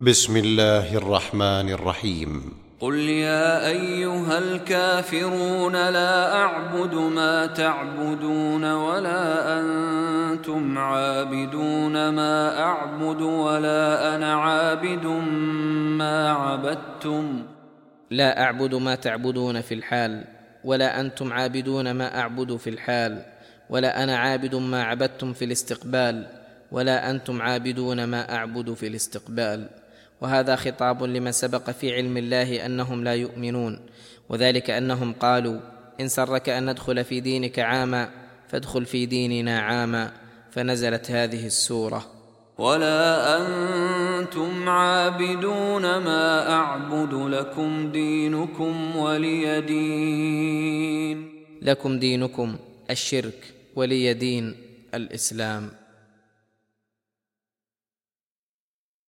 بسم الله الرحمن الرحيم. قل يا أيها الكافرون لا أعبد ما تعبدون ولا أنتم عابدون ما أعبد ولا أنا عابد ما عبدتم. لا أعبد ما تعبدون في الحال ولا أنتم عابدون ما أعبد في الحال ولا أنا عابد ما عبدتم في الاستقبال ولا أنتم عابدون ما أعبد في الاستقبال. وهذا خطاب لمن سبق في علم الله أنهم لا يؤمنون وذلك أنهم قالوا إن سرك أن ندخل في دينك عاما فادخل في ديننا عاما فنزلت هذه السورة. ولا أنتم عابدون ما اعبد لكم دينكم ولي دين. لكم دينكم الشرك ولي دين الإسلام.